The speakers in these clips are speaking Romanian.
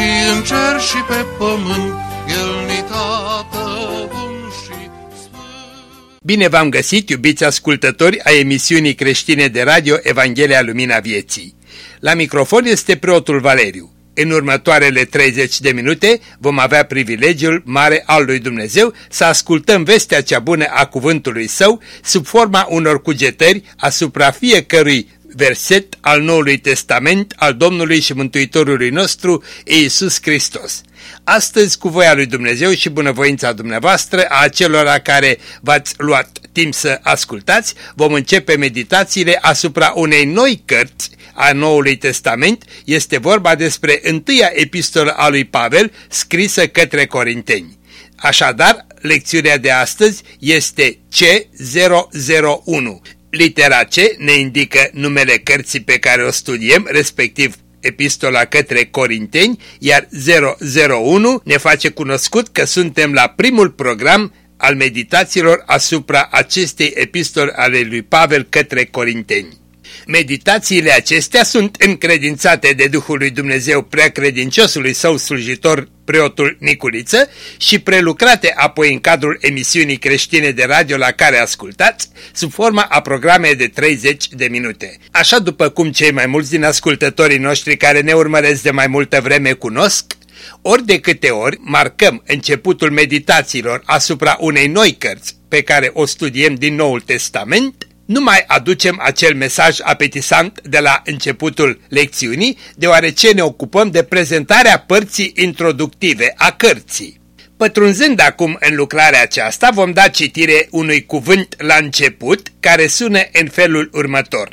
și în cer și pe pământ, El ni tată bun și sfânt. Bine v-am găsit, iubiți ascultători a emisiunii creștine de radio Evanghelia Lumina Vieții. La microfon este preotul Valeriu. În următoarele 30 de minute vom avea privilegiul mare al lui Dumnezeu să ascultăm vestea cea bună a cuvântului său sub forma unor cugetări asupra fiecărui verset al Noului Testament al Domnului și Mântuitorului nostru Iisus Hristos. Astăzi, cu voia lui Dumnezeu și bunăvoința dumneavoastră, a acelora care v-ați luat timp să ascultați, vom începe meditațiile asupra unei noi cărți a Noului Testament. Este vorba despre întâia epistolă a lui Pavel, scrisă către Corinteni. Așadar, lecțiunea de astăzi este C001. Litera C ne indică numele cărții pe care o studiem, respectiv epistola către Corinteni, iar 001 ne face cunoscut că suntem la primul program al meditațiilor asupra acestei epistole ale lui Pavel către Corinteni. Meditațiile acestea sunt încredințate de Duhul lui Dumnezeu preacredinciosului său slujitor, preotul Niculiță, și prelucrate apoi în cadrul emisiunii creștine de radio la care ascultați, sub forma a programe de 30 de minute. Așa după cum cei mai mulți din ascultătorii noștri care ne urmăresc de mai multă vreme cunosc, ori de câte ori marcăm începutul meditațiilor asupra unei noi cărți pe care o studiem din Noul Testament, nu mai aducem acel mesaj apetisant de la începutul lecțiunii, deoarece ne ocupăm de prezentarea părții introductive a cărții. Pătrunzând acum în lucrarea aceasta, vom da citire unui cuvânt la început care sună în felul următor.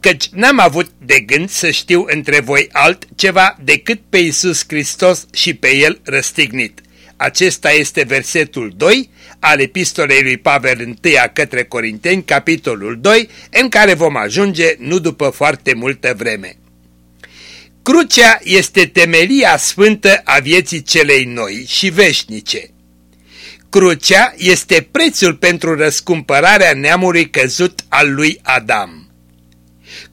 Căci n-am avut de gând să știu între voi altceva decât pe Iisus Hristos și pe El răstignit. Acesta este versetul 2 al epistolei lui Pavel întâia către Corinteni, capitolul 2, în care vom ajunge nu după foarte multă vreme. Crucea este temelia sfântă a vieții celei noi și veșnice. Crucea este prețul pentru răscumpărarea neamului căzut al lui Adam.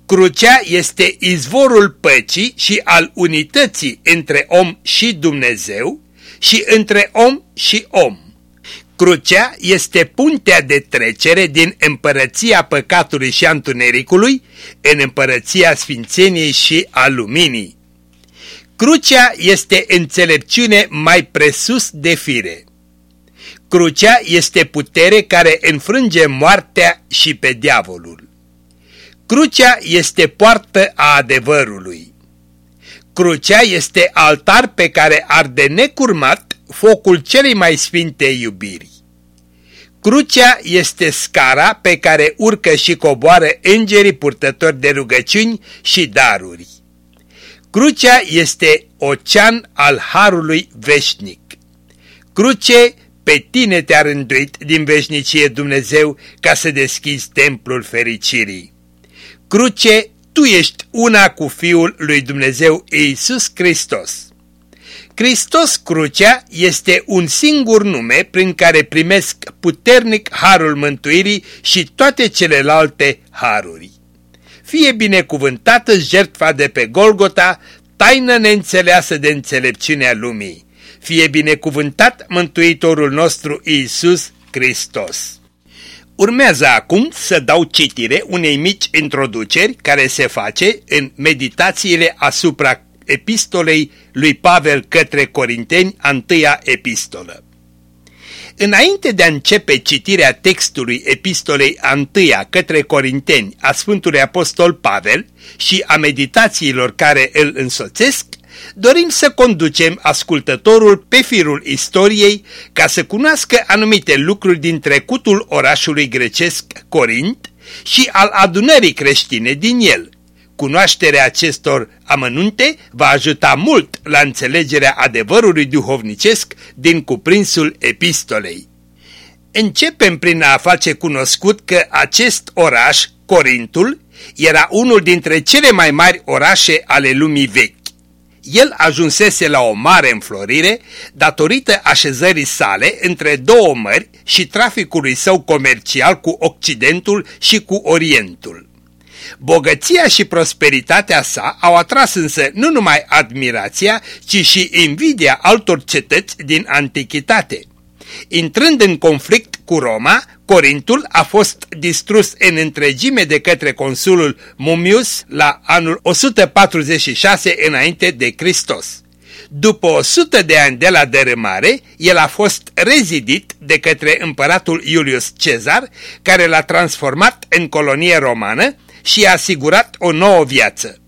Crucea este izvorul păcii și al unității între om și Dumnezeu și între om și om. Crucea este puntea de trecere din împărăția păcatului și antunericului în împărăția sfințeniei și a luminii. Crucea este înțelepciune mai presus de fire. Crucea este putere care înfrânge moartea și pe diavolul. Crucea este poartă a adevărului. Crucea este altar pe care arde necurmat focul celei mai sfinte iubiri. Crucea este scara pe care urcă și coboară îngerii purtători de rugăciuni și daruri. Crucea este ocean al harului veșnic. Cruce, pe tine te-a rânduit din veșnicie Dumnezeu ca să deschizi templul fericirii. Cruce, tu ești una cu Fiul lui Dumnezeu Iisus Hristos. Hristos Crucea este un singur nume prin care primesc puternic harul mântuirii și toate celelalte haruri. Fie binecuvântată jertfa de pe Golgota, taină neînțeleasă de înțelepciunea lumii. Fie binecuvântat Mântuitorul nostru Iisus Hristos. Urmează acum să dau citire unei mici introduceri care se face în meditațiile asupra epistolei lui Pavel către Corinteni, întâia epistolă. Înainte de a începe citirea textului epistolei întâia către Corinteni a Sfântului Apostol Pavel și a meditațiilor care îl însoțesc, dorim să conducem ascultătorul pe firul istoriei ca să cunoască anumite lucruri din trecutul orașului grecesc Corint și al adunării creștine din el, Cunoașterea acestor amănunte va ajuta mult la înțelegerea adevărului duhovnicesc din cuprinsul epistolei. Începem prin a face cunoscut că acest oraș, Corintul, era unul dintre cele mai mari orașe ale lumii vechi. El ajunsese la o mare înflorire datorită așezării sale între două mări și traficului său comercial cu Occidentul și cu Orientul. Bogăția și prosperitatea sa au atras însă nu numai admirația, ci și invidia altor cetăți din antichitate. Intrând în conflict cu Roma, Corintul a fost distrus în întregime de către consulul Mummius la anul 146 înainte de Hristos. După 100 de ani de la dărâmare, el a fost rezidit de către împăratul Iulius Cezar, care l-a transformat în colonie romană și a asigurat o nouă viață.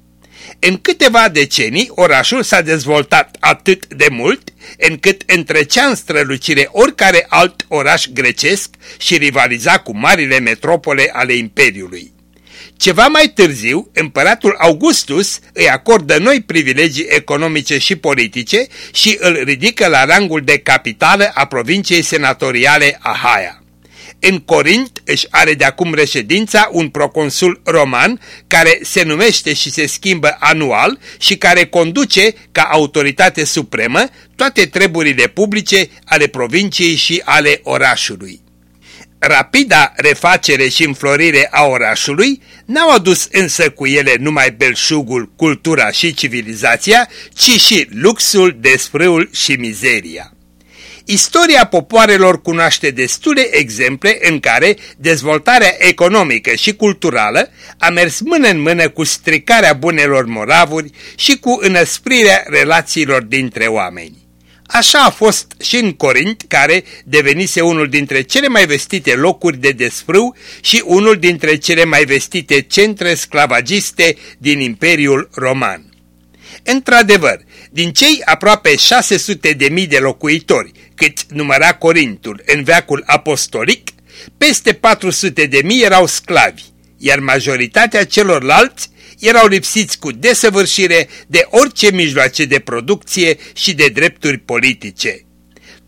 În câteva decenii, orașul s-a dezvoltat atât de mult încât întrecea în strălucire oricare alt oraș grecesc și rivaliza cu marile metropole ale Imperiului. Ceva mai târziu, împăratul Augustus îi acordă noi privilegii economice și politice și îl ridică la rangul de capitală a provinciei senatoriale Ahaia. În Corint își are de acum reședința un proconsul roman care se numește și se schimbă anual și care conduce ca autoritate supremă toate treburile publice ale provinciei și ale orașului. Rapida refacere și înflorire a orașului n-au adus însă cu ele numai belșugul, cultura și civilizația, ci și luxul, desfrâul și mizeria. Istoria popoarelor cunoaște destule exemple în care dezvoltarea economică și culturală a mers mână în mână cu stricarea bunelor moravuri și cu înăsprirea relațiilor dintre oameni. Așa a fost și în Corint, care devenise unul dintre cele mai vestite locuri de desfrâu și unul dintre cele mai vestite centre sclavagiste din Imperiul Roman. Într-adevăr, din cei aproape 600 de mii de locuitori cât număra Corintul în veacul apostolic, peste 400 de mii erau sclavi, iar majoritatea celorlalți erau lipsiți cu desăvârșire de orice mijloace de producție și de drepturi politice.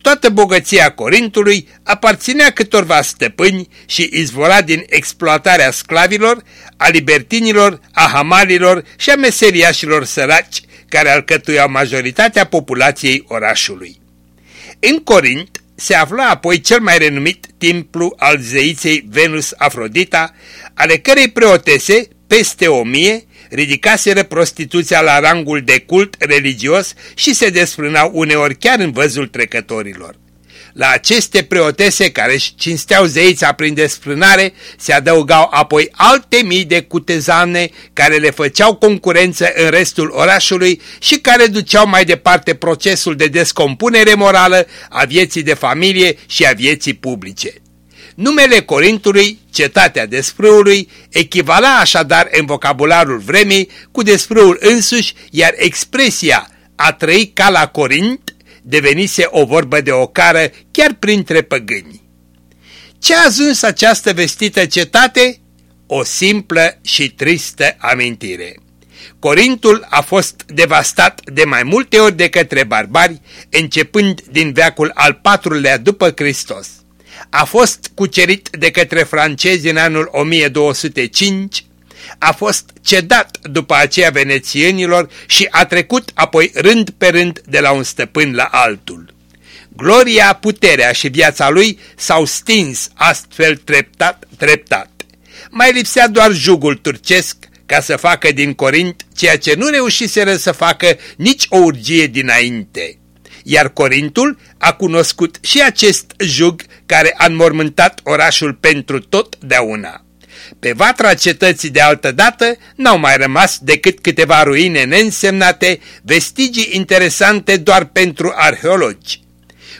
Toată bogăția Corintului aparținea câtorva stăpâni și izvora din exploatarea sclavilor, a libertinilor, a hamalilor și a meseriașilor săraci care alcătuiau majoritatea populației orașului. În Corint se afla apoi cel mai renumit templu al zeiței Venus Afrodita, ale cărei preotese, peste o mie, ridicaseră prostituția la rangul de cult religios și se desfrânau uneori chiar în văzul trecătorilor. La aceste preotese care își cinsteau zeița prin desfrânare se adăugau apoi alte mii de cutezane care le făceau concurență în restul orașului și care duceau mai departe procesul de descompunere morală a vieții de familie și a vieții publice. Numele Corintului, cetatea desfrâului, echivala așadar în vocabularul vremii cu desfrâul însuși, iar expresia a trăi ca la Corint devenise o vorbă de ocară chiar printre păgâni. Ce a ajuns această vestită cetate? O simplă și tristă amintire. Corintul a fost devastat de mai multe ori de către barbari, începând din veacul al patrulea după Hristos. A fost cucerit de către francezi în anul 1205, a fost cedat după aceea venețienilor și a trecut apoi rând pe rând de la un stăpân la altul. Gloria, puterea și viața lui s-au stins astfel treptat, treptat. Mai lipsea doar jugul turcesc ca să facă din Corint ceea ce nu reușiseră să facă nici o urgie dinainte. Iar Corintul a cunoscut și acest jug care a înmormântat orașul pentru totdeauna. Pe vatra cetății de altă dată n-au mai rămas decât câteva ruine neînsemnate, vestigii interesante doar pentru arheologi.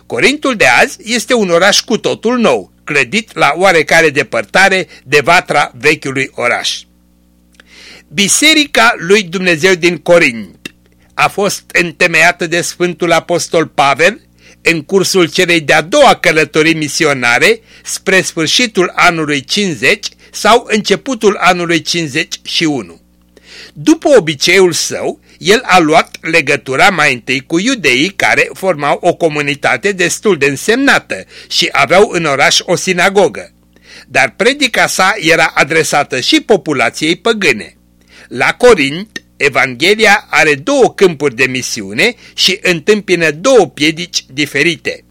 Corintul de azi este un oraș cu totul nou, clădit la oarecare depărtare de vatra vechiului oraș. Biserica lui Dumnezeu din Corint a fost întemeiată de Sfântul Apostol Pavel în cursul celei de-a doua călătorii misionare spre sfârșitul anului 50 sau începutul anului 51. După obiceiul său, el a luat legătura mai întâi cu iudeii care formau o comunitate destul de însemnată și aveau în oraș o sinagogă. Dar predica sa era adresată și populației păgâne. La Corint, Evanghelia are două câmpuri de misiune și întâmpină două piedici diferite.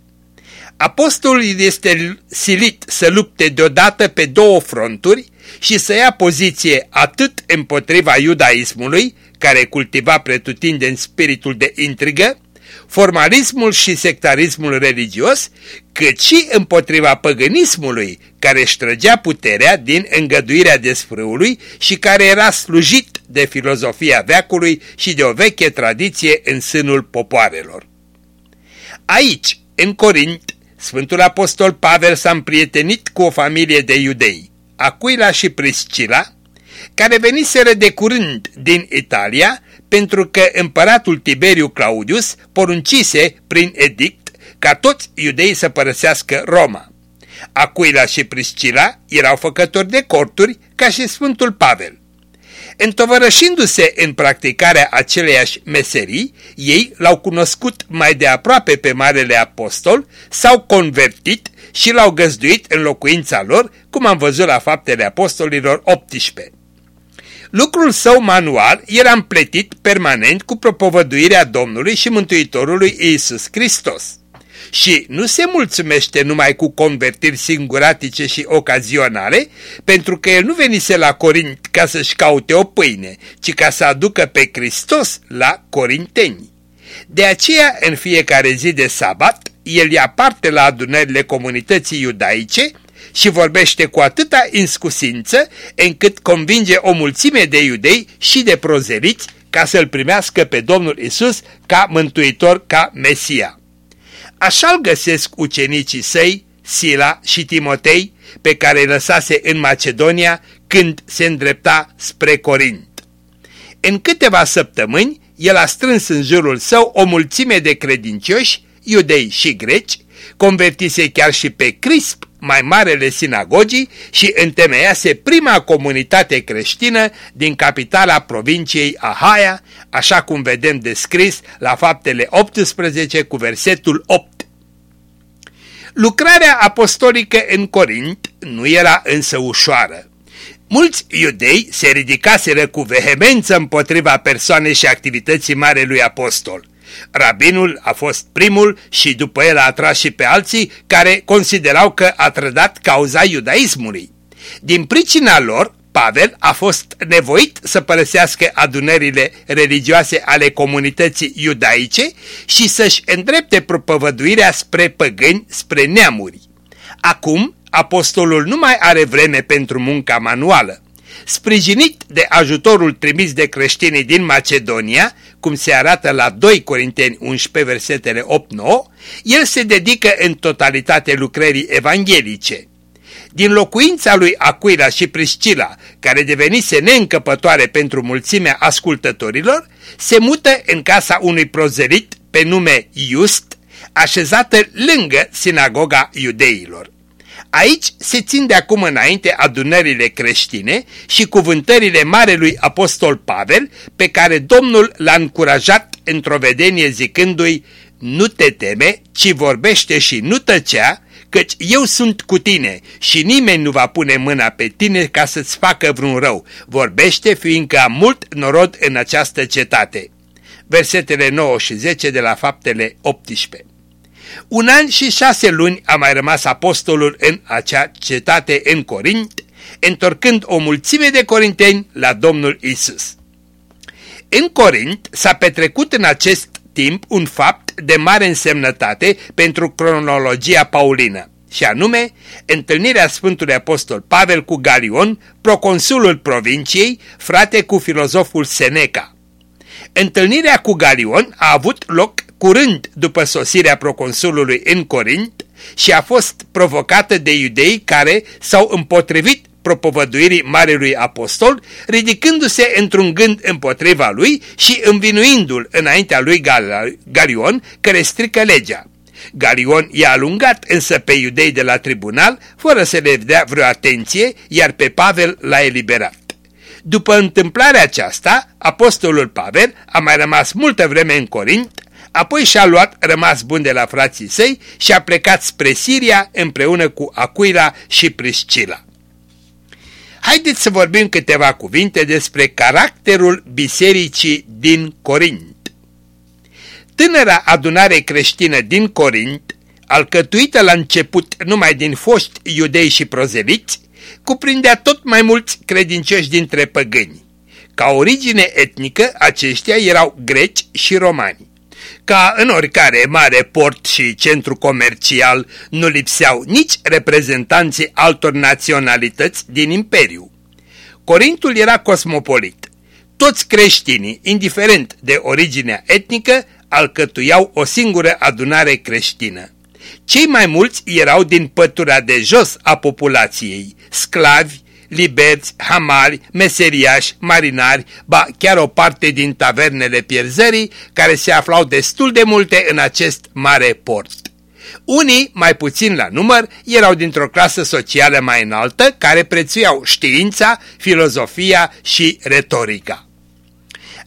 Apostolul este silit să lupte deodată pe două fronturi și să ia poziție atât împotriva iudaismului, care cultiva pretutindeni spiritul de intrigă, formalismul și sectarismul religios, cât și împotriva păgânismului, care își trăgea puterea din îngăduirea desfrâului și care era slujit de filozofia veacului și de o veche tradiție în sânul popoarelor. Aici, în Corint, Sfântul Apostol Pavel s-a împrietenit cu o familie de iudei, Aquila și Priscila, care veniseră de curând din Italia pentru că împăratul Tiberiu Claudius poruncise prin edict ca toți iudeii să părăsească Roma. Aquila și Priscila erau făcători de corturi ca și Sfântul Pavel. Întovărășindu-se în practicarea aceleiași meserii, ei l-au cunoscut mai de aproape pe Marele Apostol, s-au convertit și l-au găzduit în locuința lor, cum am văzut la faptele apostolilor 18. Lucrul său manual era împletit permanent cu propovăduirea Domnului și Mântuitorului Iisus Hristos. Și nu se mulțumește numai cu convertiri singuratice și ocazionale, pentru că el nu venise la Corint ca să-și caute o pâine, ci ca să aducă pe Hristos la corinteni. De aceea, în fiecare zi de sabat, el ia parte la adunările comunității iudaice și vorbește cu atâta inscusință încât convinge o mulțime de iudei și de prozeliți ca să-L primească pe Domnul Isus ca mântuitor, ca Mesia. Așa-l găsesc ucenicii săi, Sila și Timotei, pe care îi lăsase în Macedonia când se îndrepta spre Corint. În câteva săptămâni, el a strâns în jurul său o mulțime de credincioși, iudei și greci, convertise chiar și pe Crisp, mai marele sinagogii și întemeiase prima comunitate creștină din capitala provinciei Ahaia, așa cum vedem descris la faptele 18 cu versetul 8. Lucrarea apostolică în Corint nu era însă ușoară. Mulți iudei se ridicaseră cu vehemență împotriva persoanei și activității Marelui Apostol. Rabinul a fost primul și după el a atras și pe alții care considerau că a trădat cauza iudaismului. Din pricina lor, Pavel a fost nevoit să părăsească adunările religioase ale comunității iudaice și să-și îndrepte propovăduirea spre păgâni, spre neamuri. Acum, apostolul nu mai are vreme pentru munca manuală. Sprijinit de ajutorul trimis de creștinii din Macedonia, cum se arată la 2 Corinteni 11 versetele 8-9, el se dedică în totalitate lucrării evanghelice. Din locuința lui Aquila și Priscila, care devenise neîncăpătoare pentru mulțimea ascultătorilor, se mută în casa unui prozelit pe nume Iust, așezată lângă sinagoga iudeilor. Aici se țin de acum înainte adunările creștine și cuvântările Marelui Apostol Pavel, pe care Domnul l-a încurajat într-o vedenie zicându-i, Nu te teme, ci vorbește și nu tăcea, căci eu sunt cu tine și nimeni nu va pune mâna pe tine ca să-ți facă vreun rău. Vorbește, fiindcă am mult norod în această cetate. Versetele 9 și 10 de la faptele 18 un an și șase luni a mai rămas apostolul în acea cetate în Corint, întorcând o mulțime de corinteni la Domnul Isus. În Corint s-a petrecut în acest timp un fapt de mare însemnătate pentru cronologia paulină, și anume întâlnirea Sfântului Apostol Pavel cu Galion, proconsulul provinciei, frate cu filozoful Seneca. Întâlnirea cu Galion a avut loc curând după sosirea proconsulului în Corint și a fost provocată de iudei care s-au împotrivit propovăduirii Marelui Apostol, ridicându-se într-un gând împotriva lui și învinuindu-l înaintea lui Galion, care strică legea. Galion i-a alungat însă pe iudei de la tribunal, fără să le dea vreo atenție, iar pe Pavel l-a eliberat. După întâmplarea aceasta, apostolul Pavel a mai rămas multă vreme în Corint, apoi și-a luat rămas bun de la frații săi și a plecat spre Siria împreună cu Aquila și Priscila. Haideți să vorbim câteva cuvinte despre caracterul bisericii din Corint. Tânăra adunare creștină din Corint, alcătuită la început numai din foști iudei și prozeliți, cuprindea tot mai mulți credincioși dintre păgâni. Ca origine etnică, aceștia erau greci și romani. Ca în oricare mare port și centru comercial, nu lipseau nici reprezentanții altor naționalități din imperiu. Corintul era cosmopolit. Toți creștinii, indiferent de originea etnică, alcătuiau o singură adunare creștină. Cei mai mulți erau din pătura de jos a populației, sclavi, liberți, hamari, meseriași, marinari, ba chiar o parte din tavernele pierzării care se aflau destul de multe în acest mare port. Unii, mai puțin la număr, erau dintr-o clasă socială mai înaltă care prețuiau știința, filozofia și retorica.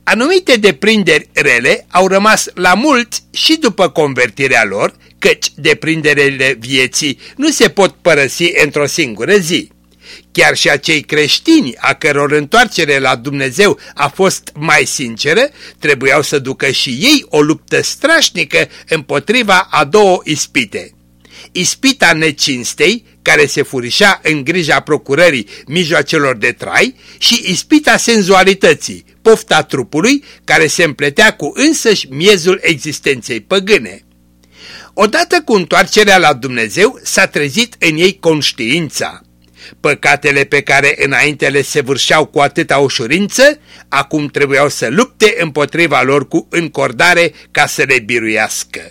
Anumite deprinderi rele au rămas la mulți și după convertirea lor, căci deprinderele vieții nu se pot părăsi într-o singură zi. Chiar și acei creștini a căror întoarcere la Dumnezeu a fost mai sinceră, trebuiau să ducă și ei o luptă strașnică împotriva a două ispite. Ispita necinstei, care se furișa în grija procurării mijloacelor de trai, și ispita senzualității, pofta trupului, care se împletea cu însăși miezul existenței păgâne. Odată cu întoarcerea la Dumnezeu s-a trezit în ei conștiința. Păcatele pe care înainte le se vârșeau cu atâta ușurință, acum trebuiau să lupte împotriva lor cu încordare ca să le biruiască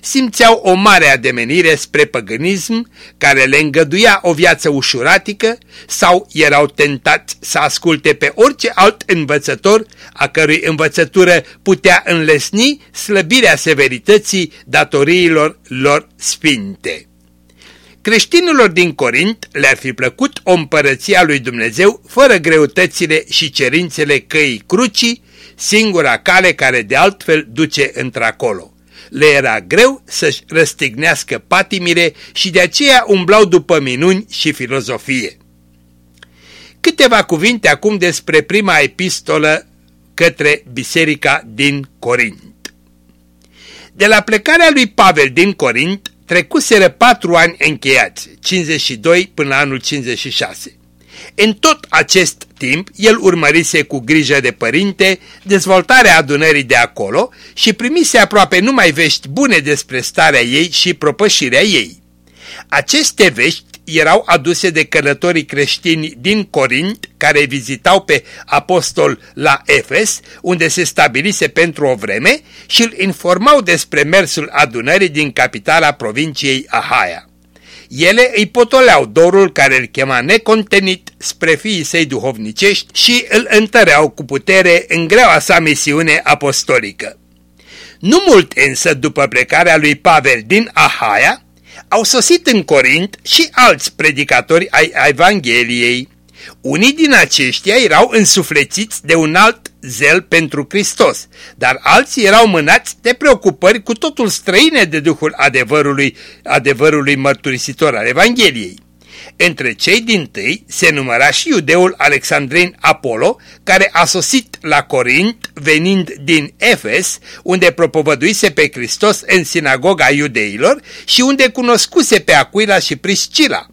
simțeau o mare ademenire spre păgânism care le îngăduia o viață ușuratică sau erau tentați să asculte pe orice alt învățător a cărui învățătură putea înlesni slăbirea severității datoriilor lor sfinte. Creștinilor din Corint le-ar fi plăcut o împărăția lui Dumnezeu fără greutățile și cerințele căii crucii, singura cale care de altfel duce într-acolo le era greu să-și răstignească patimile și de aceea umblau după minuni și filozofie. Câteva cuvinte acum despre prima epistolă către biserica din Corint. De la plecarea lui Pavel din Corint trecuseră patru ani încheiați, 52 până la anul 56. În tot acest timp, el urmărise cu grijă de părinte dezvoltarea adunării de acolo și primise aproape numai vești bune despre starea ei și propășirea ei. Aceste vești erau aduse de călătorii creștini din Corint care vizitau pe apostol la Efes, unde se stabilise pentru o vreme și îl informau despre mersul adunării din capitala provinciei Ahaia. Ele îi potoleau dorul care îl chema necontenit spre fiii săi duhovnicești și îl întăreau cu putere în greaua sa misiune apostolică. Nu mult însă după plecarea lui Pavel din Ahaia, au sosit în Corint și alți predicatori ai Evangheliei. Unii din aceștia erau însuflețiți de un alt zel pentru Hristos, dar alții erau mânați de preocupări cu totul străine de Duhul adevărului, adevărului mărturisitor al Evangheliei. Între cei din tâi se număra și iudeul Alexandrin Apollo, care a sosit la Corint venind din Efes, unde propovăduise pe Hristos în sinagoga iudeilor și unde cunoscuse pe Aquila și Priscila.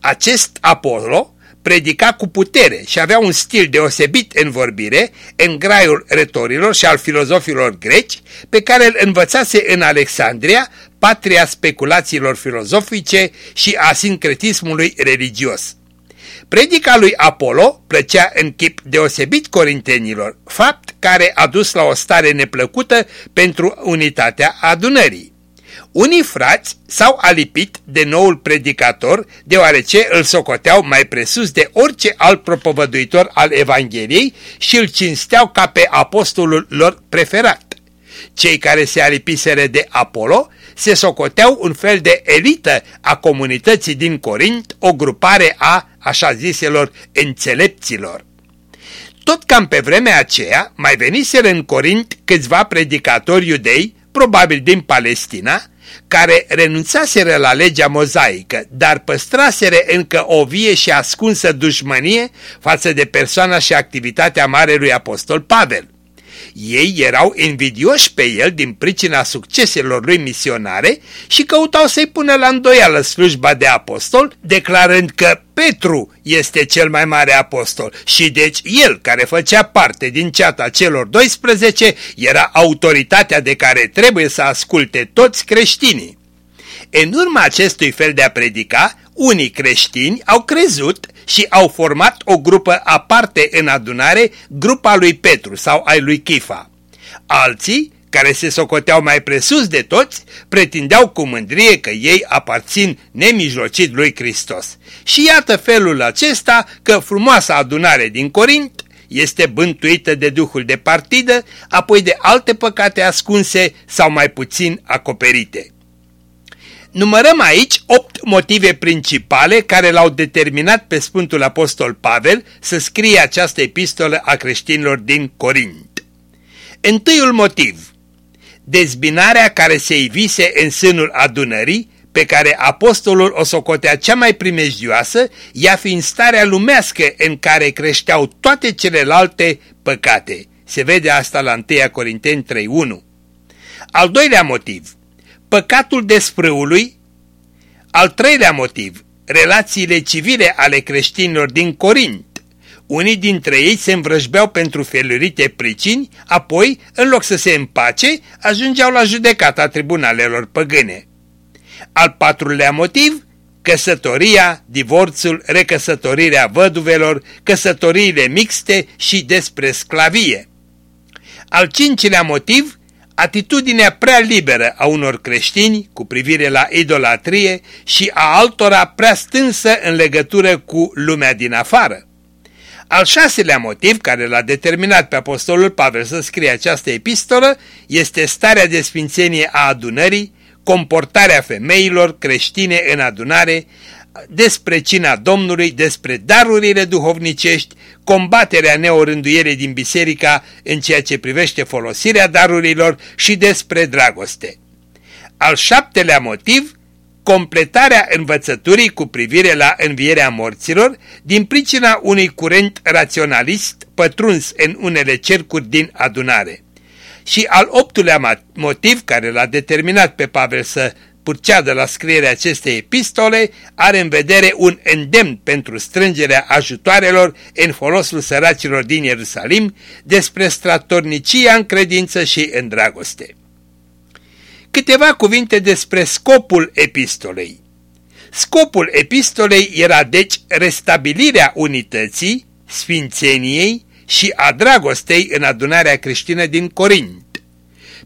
Acest Apollo predica cu putere și avea un stil deosebit în vorbire, în graiul retorilor și al filozofilor greci, pe care îl învățase în Alexandria, patria speculațiilor filozofice și a sincretismului religios. Predica lui Apollo plăcea în chip deosebit corintenilor, fapt care a dus la o stare neplăcută pentru unitatea adunării. Unii frați s-au alipit de noul predicator deoarece îl socoteau mai presus de orice alt propovăduitor al Evangheliei și îl cinsteau ca pe apostolul lor preferat. Cei care se alipiseră de Apollo se socoteau un fel de elită a comunității din Corint, o grupare a așa ziselor înțelepților. Tot cam pe vremea aceea mai veniseră în Corint câțiva predicatori iudei, probabil din Palestina, care renunțaseră la legea mozaică, dar păstraseră încă o vie și ascunsă dușmănie față de persoana și activitatea Marelui Apostol Pavel. Ei erau invidioși pe el din pricina succeselor lui misionare și căutau să-i pună la îndoială slujba de apostol, declarând că Petru este cel mai mare apostol și deci el, care făcea parte din ceata celor 12, era autoritatea de care trebuie să asculte toți creștinii. În urma acestui fel de a predica, unii creștini au crezut și au format o grupă aparte în adunare, grupa lui Petru sau ai lui Chifa. Alții, care se socoteau mai presus de toți, pretindeau cu mândrie că ei aparțin nemijlocit lui Hristos. Și iată felul acesta că frumoasa adunare din Corint este bântuită de duhul de partidă, apoi de alte păcate ascunse sau mai puțin acoperite. Numărăm aici opt motive principale care l-au determinat pe Sfântul Apostol Pavel să scrie această epistolă a creștinilor din Corint. Întâiul motiv, dezbinarea care se ivise în sânul adunării, pe care apostolul o socotea cea mai primejdioasă, ea fiind starea lumească în care creșteau toate celelalte păcate. Se vede asta la 1 Corinteni 3.1. Al doilea motiv, păcatul desfrâului, al treilea motiv, relațiile civile ale creștinilor din Corint. Unii dintre ei se învrăjbeau pentru felurite pricini, apoi, în loc să se împace, ajungeau la judecata tribunalelor păgâne. Al patrulea motiv, căsătoria, divorțul, recăsătorirea văduvelor, căsătoriile mixte și despre sclavie. Al cincilea motiv, atitudinea prea liberă a unor creștini cu privire la idolatrie și a altora prea stânsă în legătură cu lumea din afară. Al șaselea motiv care l-a determinat pe apostolul Pavel să scrie această epistolă este starea de sfințenie a adunării, comportarea femeilor creștine în adunare, despre cina Domnului, despre darurile duhovnicești, combaterea neorânduiere din biserica în ceea ce privește folosirea darurilor și despre dragoste. Al șaptelea motiv, completarea învățăturii cu privire la învierea morților din pricina unui curent raționalist pătruns în unele cercuri din adunare. Și al optulea motiv care l-a determinat pe Pavel să purceadă la scrierea acestei epistole are în vedere un îndemn pentru strângerea ajutoarelor în folosul săracilor din Ierusalim despre stratornicia în credință și în dragoste. Câteva cuvinte despre scopul epistolei. Scopul epistolei era deci restabilirea unității, sfințeniei și a dragostei în adunarea creștină din Corint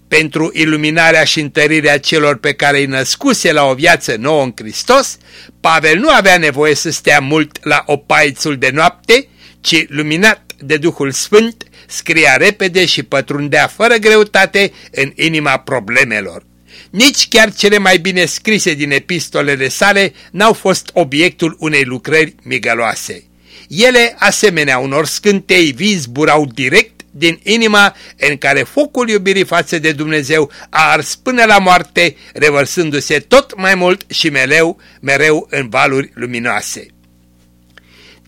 pentru iluminarea și întărirea celor pe care îi născuse la o viață nouă în Hristos, Pavel nu avea nevoie să stea mult la opaițul de noapte, ci, luminat de Duhul Sfânt, scria repede și pătrundea fără greutate în inima problemelor. Nici chiar cele mai bine scrise din epistolele sale n-au fost obiectul unei lucrări migăloase. Ele, asemenea unor scântei vii, zburau direct din inima în care focul iubirii față de Dumnezeu a ars până la moarte, revărsându-se tot mai mult și mereu, mereu în valuri luminoase.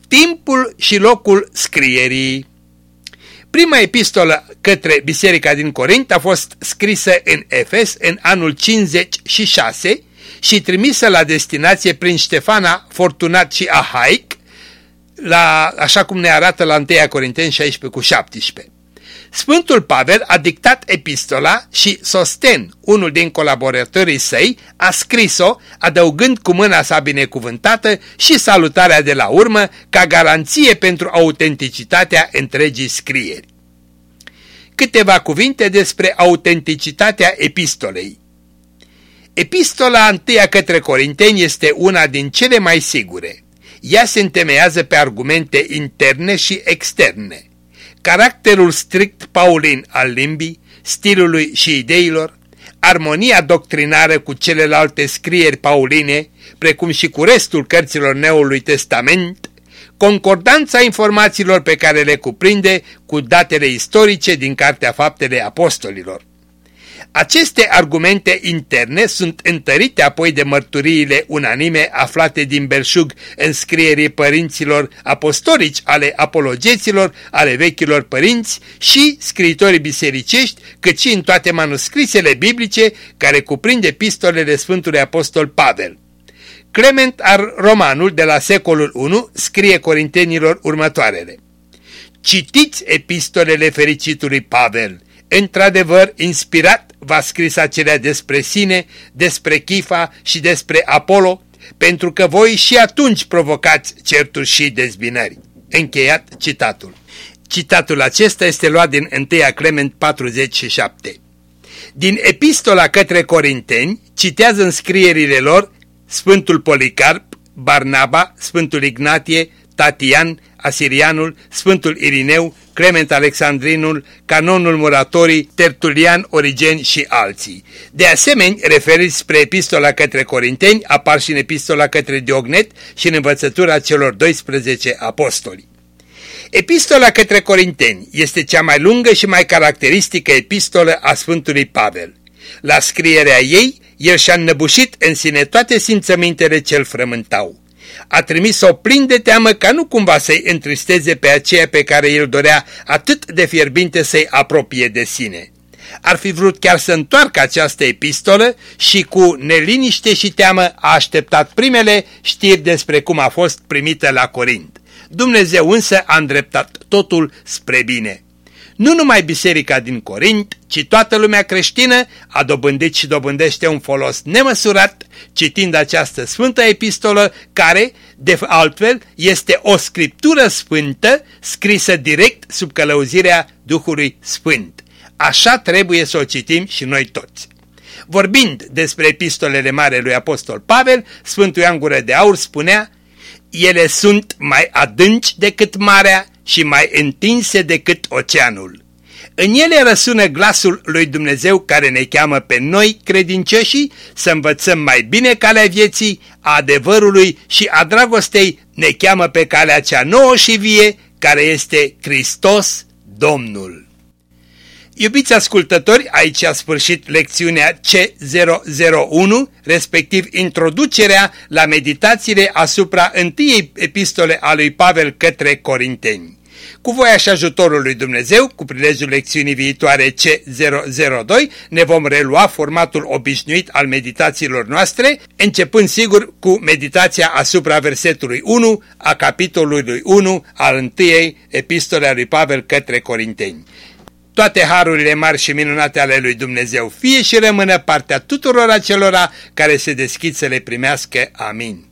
Timpul și locul scrierii Prima epistolă către biserica din Corint a fost scrisă în Efes în anul 56 și trimisă la destinație prin Ștefana Fortunat și Ahaic, la, așa cum ne arată la 1 Corinteni 16 cu 17. Sfântul Pavel a dictat epistola și Sosten, unul din colaboratorii săi, a scris-o, adăugând cu mâna sa binecuvântată și salutarea de la urmă ca garanție pentru autenticitatea întregii scrieri. Câteva cuvinte despre autenticitatea epistolei. Epistola întâia către Corinteni este una din cele mai sigure. Ea se întemeiază pe argumente interne și externe caracterul strict paulin al limbii, stilului și ideilor, armonia doctrinară cu celelalte scrieri pauline, precum și cu restul cărților Neului Testament, concordanța informațiilor pe care le cuprinde cu datele istorice din Cartea Faptele Apostolilor. Aceste argumente interne sunt întărite apoi de mărturiile unanime aflate din belșug în scrierii părinților apostolici ale apologeților, ale vechilor părinți și scriitorii bisericești, cât și în toate manuscrisele biblice care cuprind epistolele Sfântului Apostol Pavel. Clement ar Romanul de la secolul I scrie corintenilor următoarele. Citiți epistolele fericitului Pavel, într-adevăr inspirat va scris acelea despre sine, despre Chifa și despre Apollo, pentru că voi și atunci provocați certuri și dezbinări. Încheiat citatul. Citatul acesta este luat din 1 Clement 47. Din epistola către Corinteni citează în scrierile lor Sfântul Policarp, Barnaba, Sfântul Ignatie, Tatian, Asirianul, Sfântul Irineu, Clement Alexandrinul, Canonul Muratorii, Tertulian, Origen și alții. De asemenea, referiți spre epistola către Corinteni, apar și în epistola către Diognet și în învățătura celor 12 apostoli. Epistola către Corinteni este cea mai lungă și mai caracteristică epistolă a Sfântului Pavel. La scrierea ei, el și-a înnăbușit în sine toate simțămintele ce-l frământau a trimis-o plin de teamă ca nu cumva să-i întristeze pe aceea pe care el dorea atât de fierbinte să-i apropie de sine. Ar fi vrut chiar să întoarcă această epistolă și cu neliniște și teamă a așteptat primele știri despre cum a fost primită la Corint. Dumnezeu însă a îndreptat totul spre bine. Nu numai biserica din Corint, ci toată lumea creștină a dobândit și dobândește un folos nemăsurat citind această sfântă epistolă care, de altfel, este o scriptură sfântă scrisă direct sub călăuzirea Duhului Sfânt. Așa trebuie să o citim și noi toți. Vorbind despre epistolele mare lui Apostol Pavel, Sfântul Ioan Gură de Aur spunea ele sunt mai adânci decât marea și mai întinse decât oceanul. În ele răsună glasul lui Dumnezeu care ne cheamă pe noi, credincioșii, să învățăm mai bine calea vieții, a adevărului și a dragostei, ne cheamă pe calea cea nouă și vie, care este Hristos Domnul. Iubiți ascultători, aici a sfârșit lecțiunea C001, respectiv introducerea la meditațiile asupra întâiei epistole a lui Pavel către Corinteni. Cu voia și ajutorul lui Dumnezeu, cu prilejul lecțiunii viitoare C002, ne vom relua formatul obișnuit al meditațiilor noastre, începând sigur cu meditația asupra versetului 1 a capitolului 1 al întâiei epistole a lui Pavel către Corinteni toate harurile mari și minunate ale lui Dumnezeu fie și rămână partea tuturor acelora care se deschid să le primească. Amin.